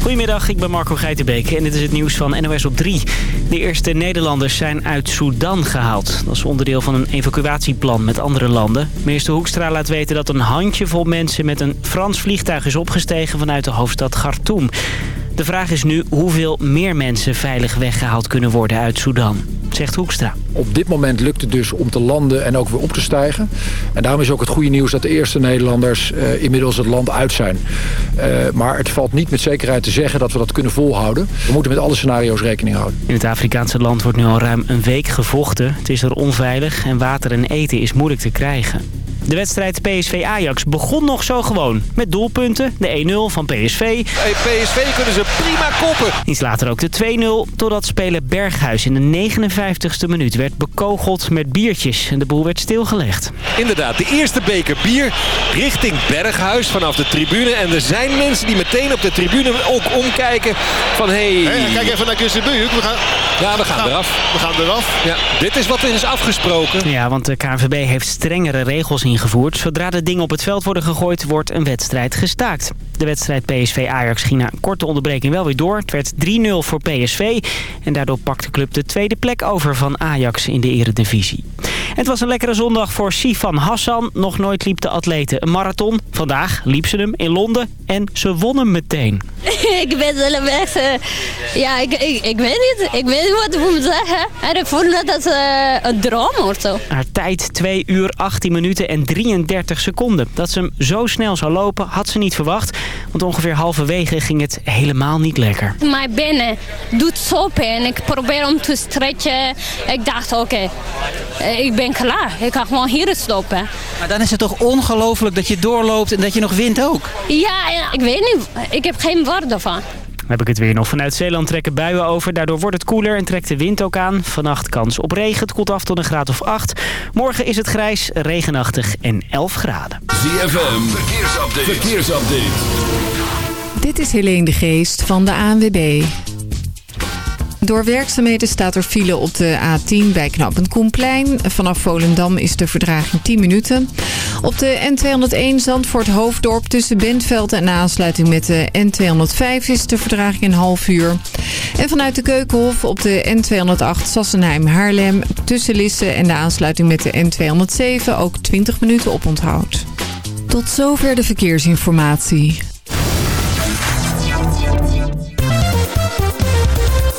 Goedemiddag, ik ben Marco Geitenbeek en dit is het nieuws van NOS op 3. De eerste Nederlanders zijn uit Sudan gehaald. Dat is onderdeel van een evacuatieplan met andere landen. Minister Hoekstra laat weten dat een handjevol mensen met een Frans vliegtuig is opgestegen vanuit de hoofdstad Khartoum. De vraag is nu hoeveel meer mensen veilig weggehaald kunnen worden uit Sudan, zegt Hoekstra. Op dit moment lukt het dus om te landen en ook weer op te stijgen. En daarom is ook het goede nieuws dat de eerste Nederlanders uh, inmiddels het land uit zijn. Uh, maar het valt niet met zekerheid te zeggen dat we dat kunnen volhouden. We moeten met alle scenario's rekening houden. In het Afrikaanse land wordt nu al ruim een week gevochten. Het is er onveilig en water en eten is moeilijk te krijgen. De wedstrijd PSV-Ajax begon nog zo gewoon. Met doelpunten, de 1-0 van PSV. Hey, PSV kunnen ze prima koppen. Iets later ook de 2-0, totdat speler Berghuis in de 59ste minuut werd bekogeld met biertjes. En de boel werd stilgelegd. Inderdaad, de eerste beker bier richting Berghuis vanaf de tribune. En er zijn mensen die meteen op de tribune ook omkijken van... Hey, hey kijk even naar Kusenbuuk. We gaan, ja, we gaan, gaan eraf. We gaan eraf. Ja, dit is wat er is afgesproken. Ja, want de KNVB heeft strengere regels ingevoerd Zodra de dingen op het veld worden gegooid, wordt een wedstrijd gestaakt. De wedstrijd PSV-Ajax ging na een korte onderbreking wel weer door. Het werd 3-0 voor PSV. En daardoor pakt de club de tweede plek over van Ajax in de eredivisie. Het was een lekkere zondag voor Sifan Hassan. Nog nooit liep de atlete een marathon. Vandaag liep ze hem in Londen en ze won hem meteen. ik ben zelf echt... Uh, ja, ik, ik, ik, weet niet. Ik weet niet wat ik moet zeggen. En ik vond dat het uh, een droom zo. Haar tijd 2 uur 18 minuten en 33 seconden. Dat ze hem zo snel zou lopen had ze niet verwacht. Want ongeveer halverwege ging het helemaal niet lekker. Mijn benen doet zo pijn. Ik probeer om te stretchen. Ik dacht, oké, okay, ik ben klaar. Ik ga gewoon hier stoppen. Maar dan is het toch ongelooflijk dat je doorloopt en dat je nog wint ook? Ja, ik weet niet. Ik heb geen woorden van. Heb ik het weer nog. Vanuit Zeeland trekken buien over. Daardoor wordt het koeler en trekt de wind ook aan. Vannacht kans op regen. Het koelt af tot een graad of 8. Morgen is het grijs, regenachtig en 11 graden. ZFM, verkeersupdate. verkeersupdate. Dit is Helene de Geest van de ANWB. Door werkzaamheden staat er file op de A10 bij Knappend Koenplein. Vanaf Volendam is de verdraging 10 minuten. Op de N201 Zandvoort Hoofddorp tussen Bentveld en aansluiting met de N205 is de verdraging een half uur. En vanuit de Keukenhof op de N208 Sassenheim Haarlem tussen Lisse en de aansluiting met de N207 ook 20 minuten op onthoud. Tot zover de verkeersinformatie.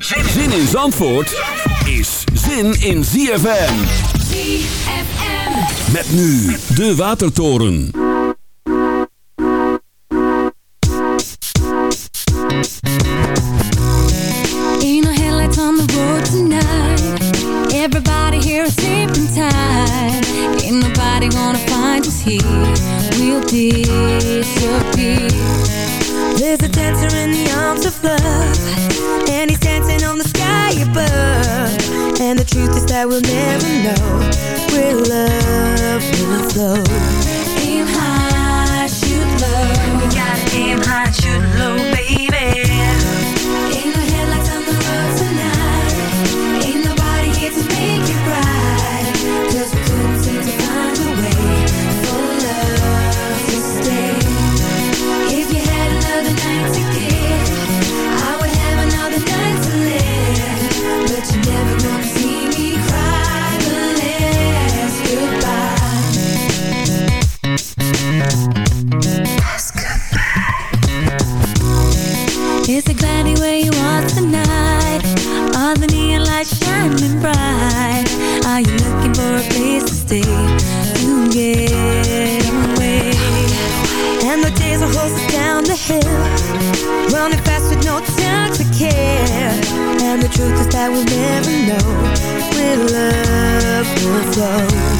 Zin in Zandvoort is zin in ZFM. ZFM. Met nu de Watertoren. Ain't no headlights on the road tonight. Everybody here is sleeping tight. Ain't nobody gonna find us here. We'll disappear. There's a dancer in the arms of love truth is that we'll never know Where love will flow. Aim high, shoot low. You gotta aim high, shoot low, baby we'll never know Where love will flow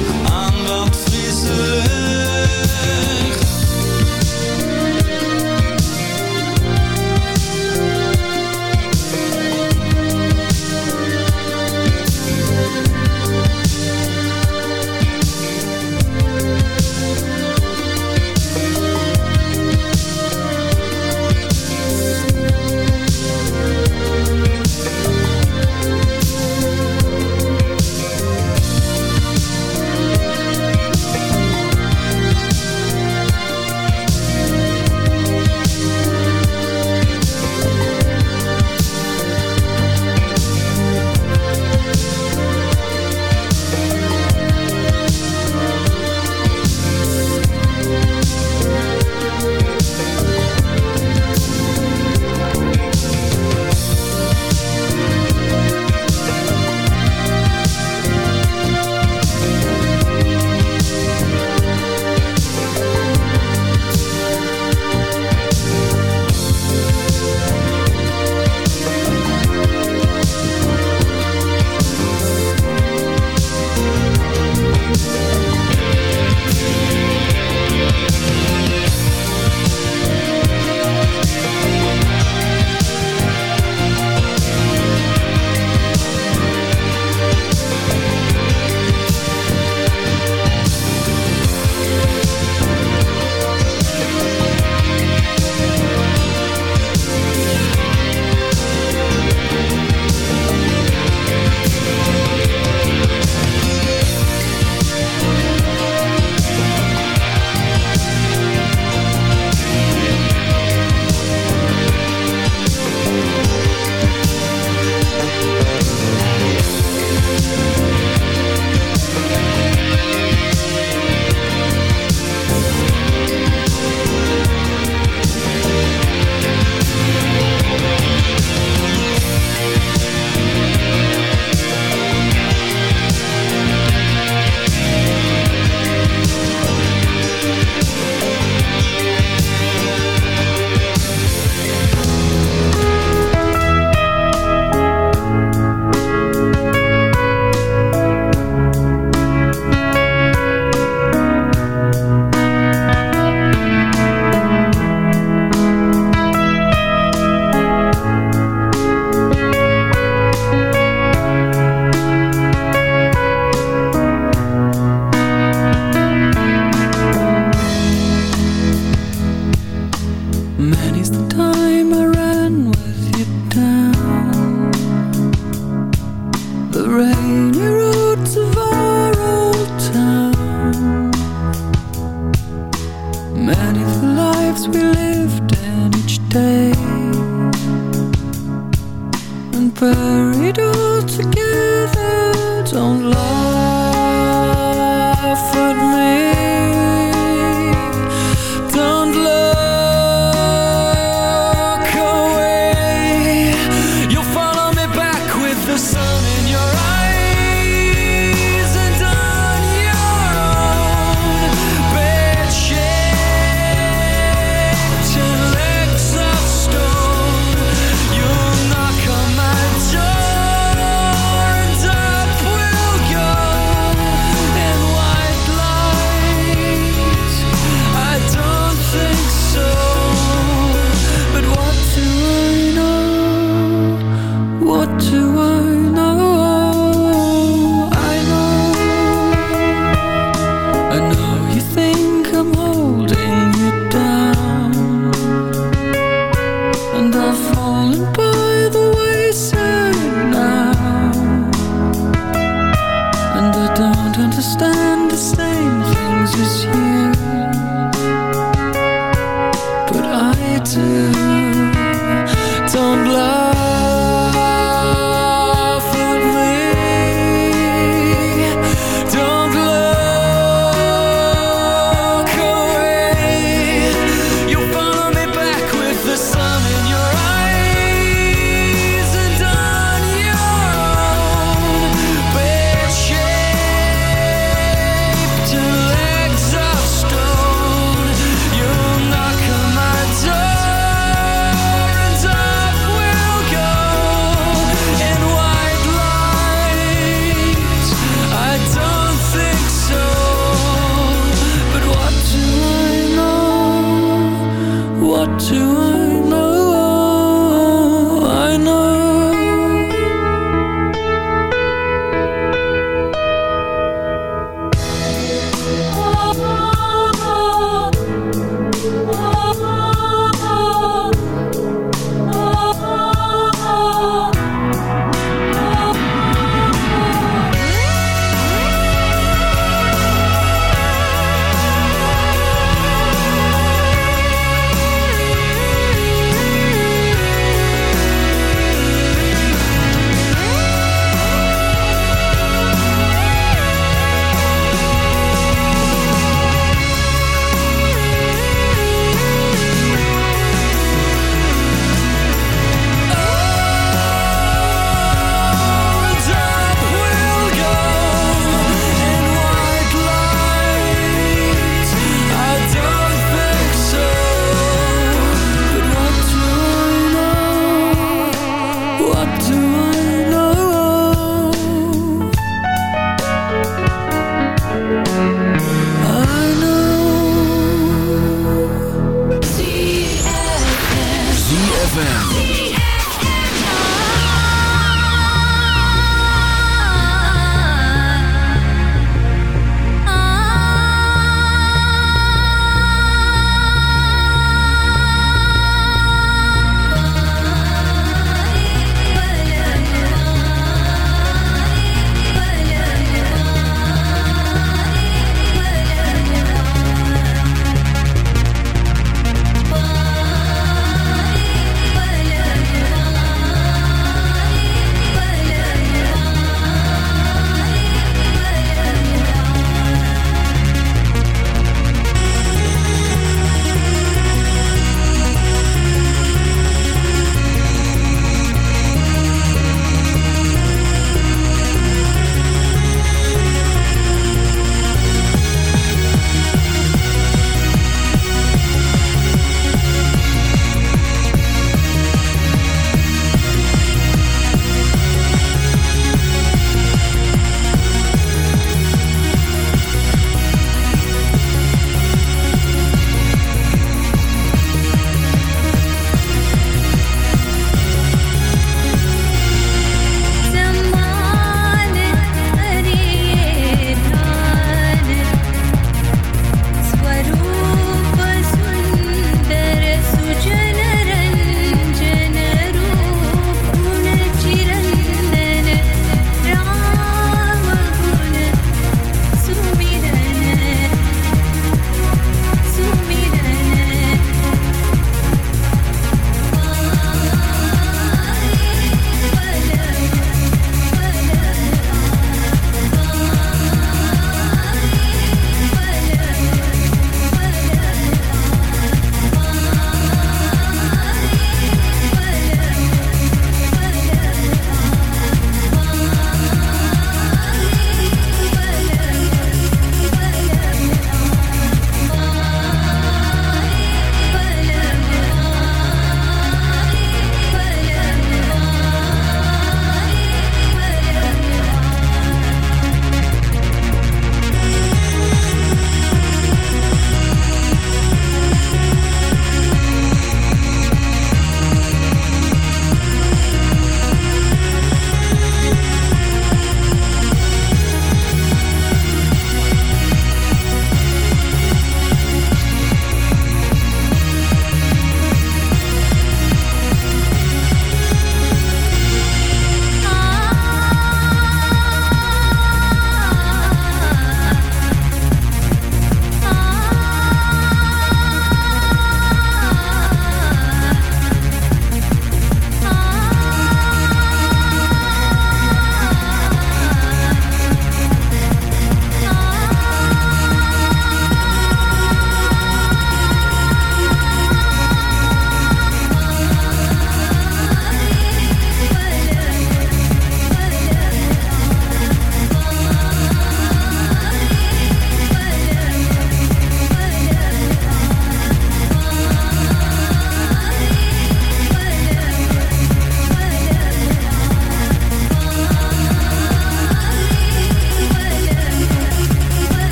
I'm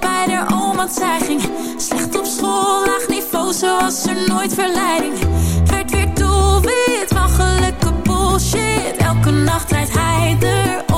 bij haar oom, zij ging slecht op school, laag niveau, ze was er nooit verleiding. Werd weer wit van gelukkig bullshit, elke nacht rijdt hij er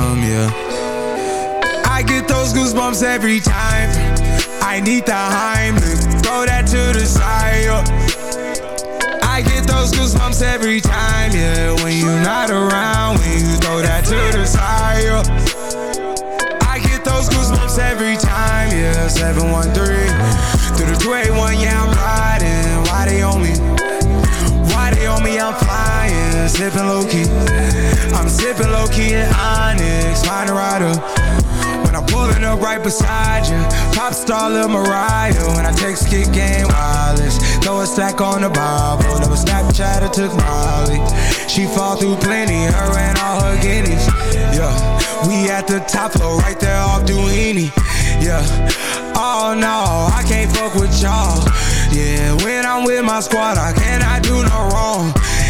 too yeah. I get those goosebumps every time. I need the Heimlich, throw that to the side. yeah. I get those goosebumps every time, yeah. When you're not around, when you throw that to the side. yeah. I get those goosebumps every time, yeah. 713 through the 281, yeah, I'm riding. Why they on me? Why they on me? I'm flying, sipping low key. I'm sipping low key in Onyx, find a rider. When I'm pulling up right beside you, pop star Lil Mariah. When I text kick game wireless, throw a stack on the Bible. Never Snapchat or took Molly. She fall through plenty, her and all her guineas. Yeah, we at the top floor, right there off Doheny. Yeah, oh no, I can't fuck with y'all. Yeah, when I'm with my squad, I cannot do no wrong.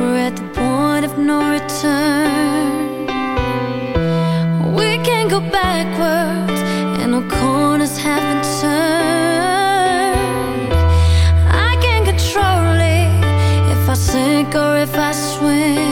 We're at the point of no return. We can't go backwards, and no corners have been turned. I can't control it if I sink or if I swim.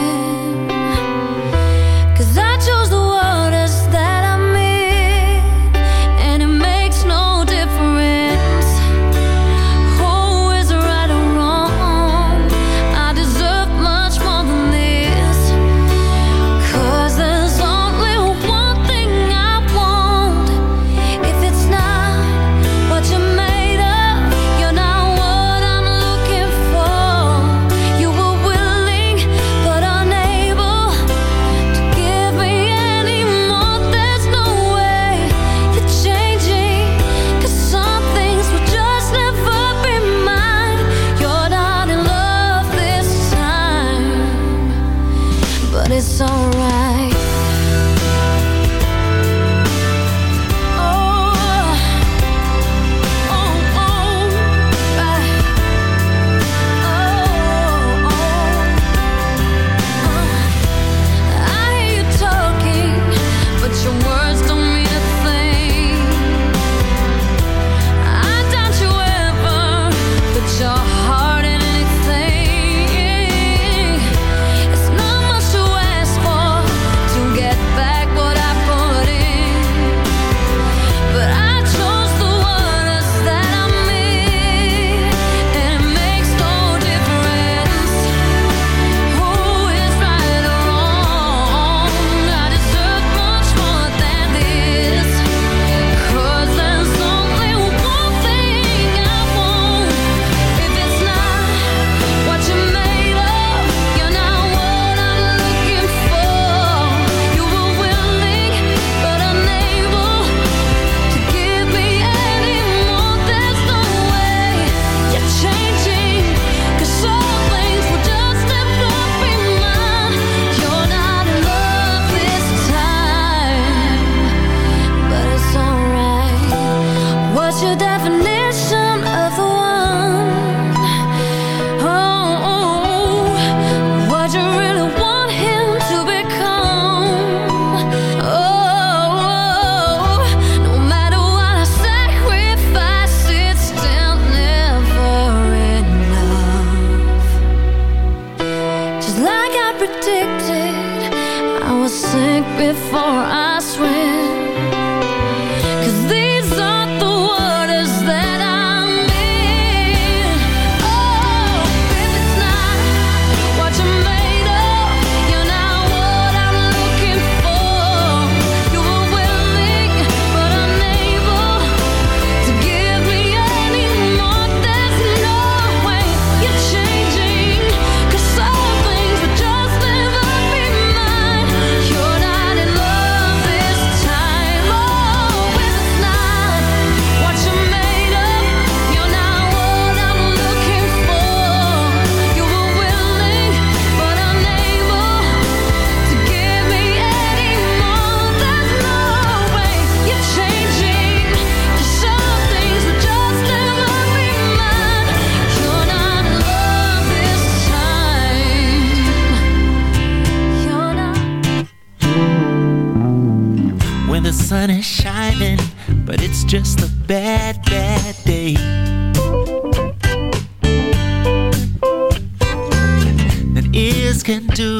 Can do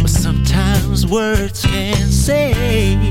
what sometimes words can't say.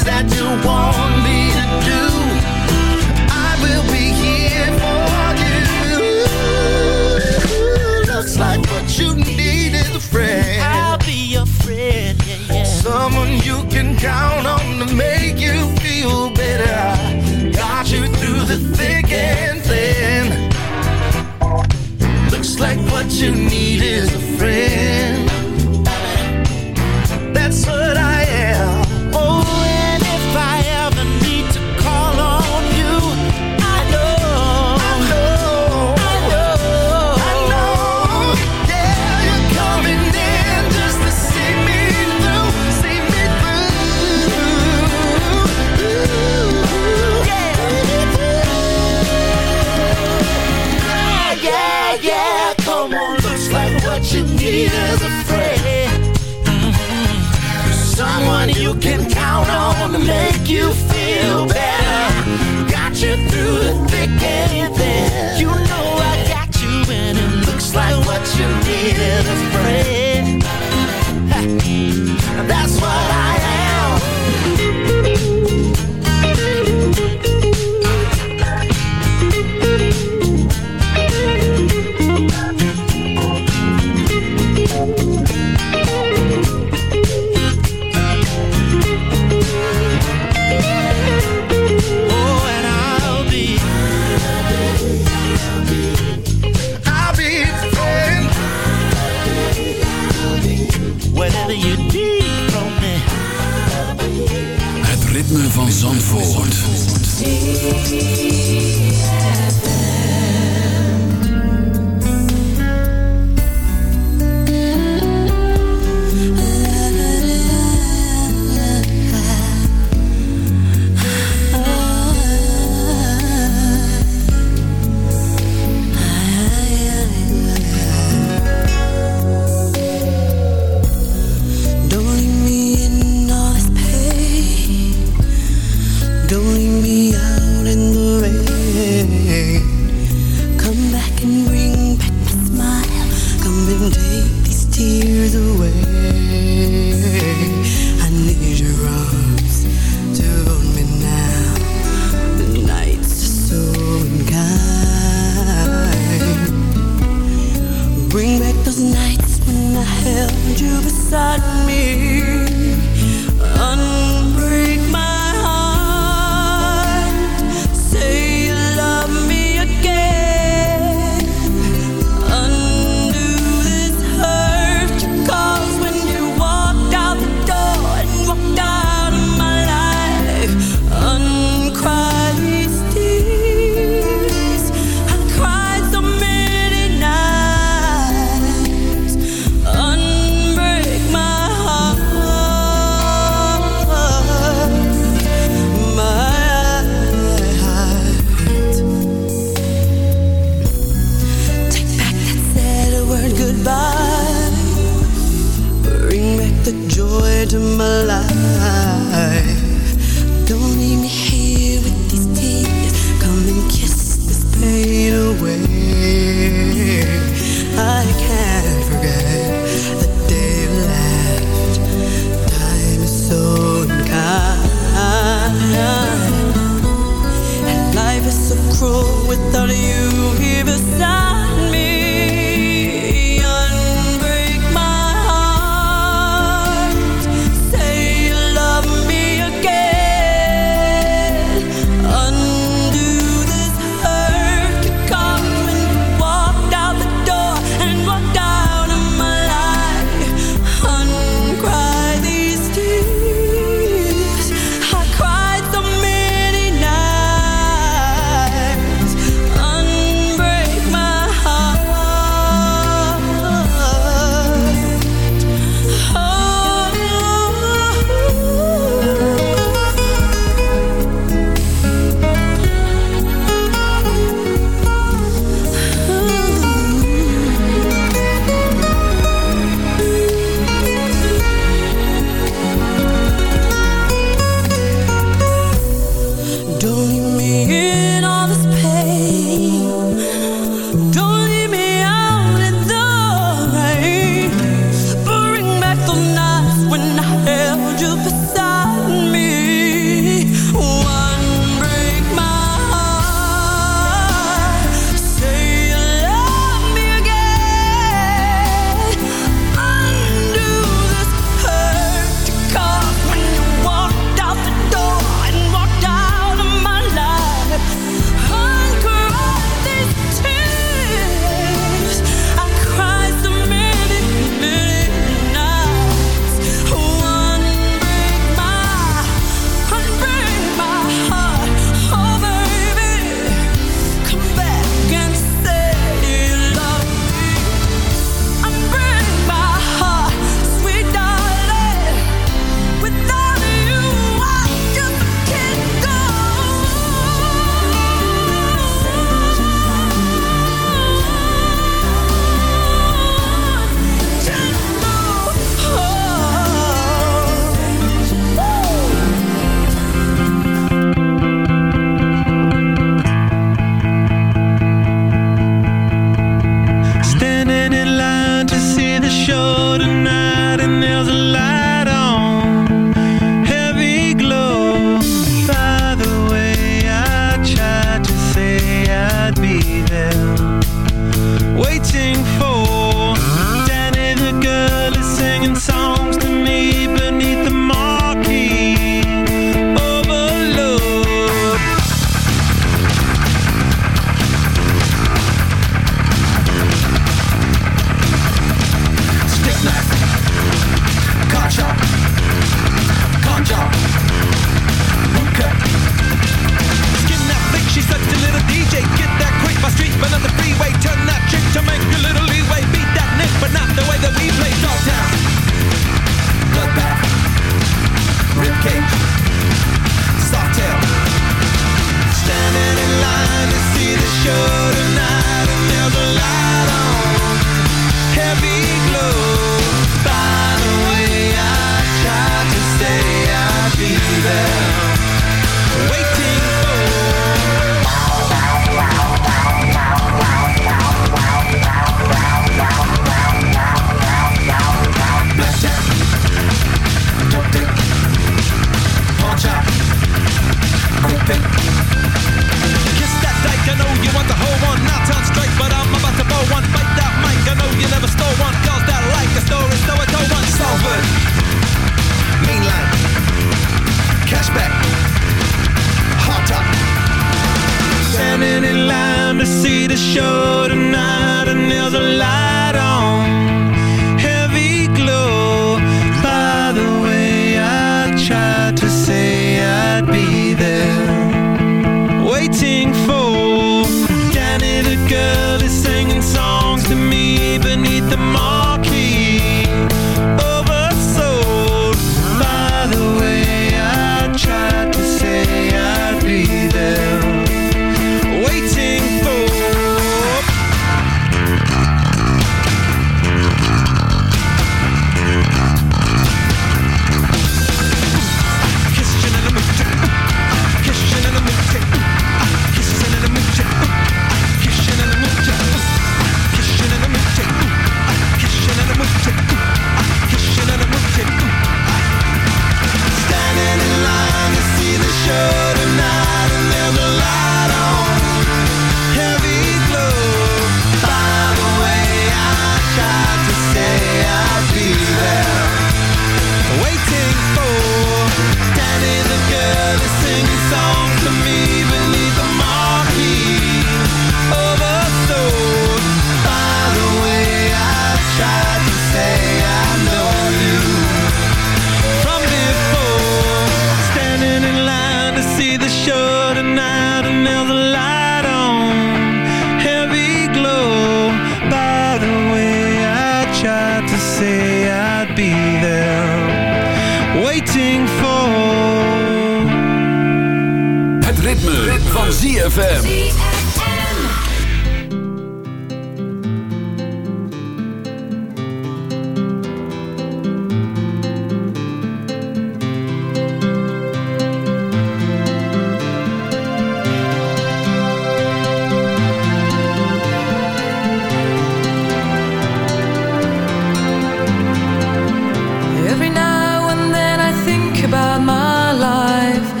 that you want me to do, I will be here for you. Looks like what you need is a friend. I'll be your friend, yeah, yeah. Someone you can count on to make you feel better. Got you through the thick and thin. Looks like what you need is a friend. tears away.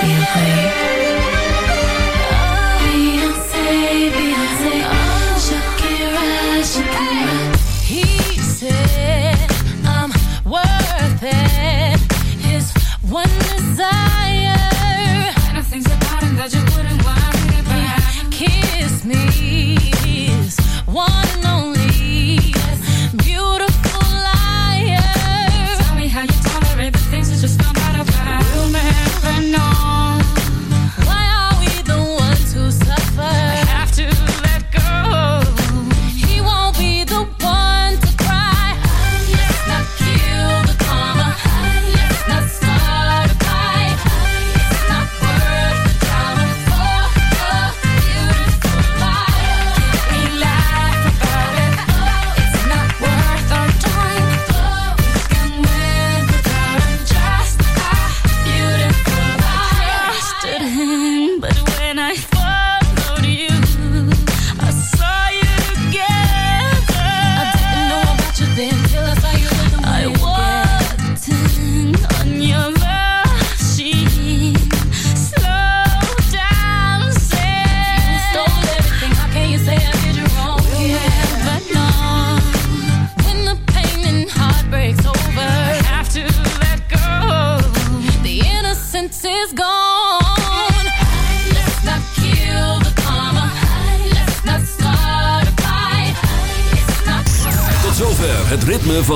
feel late.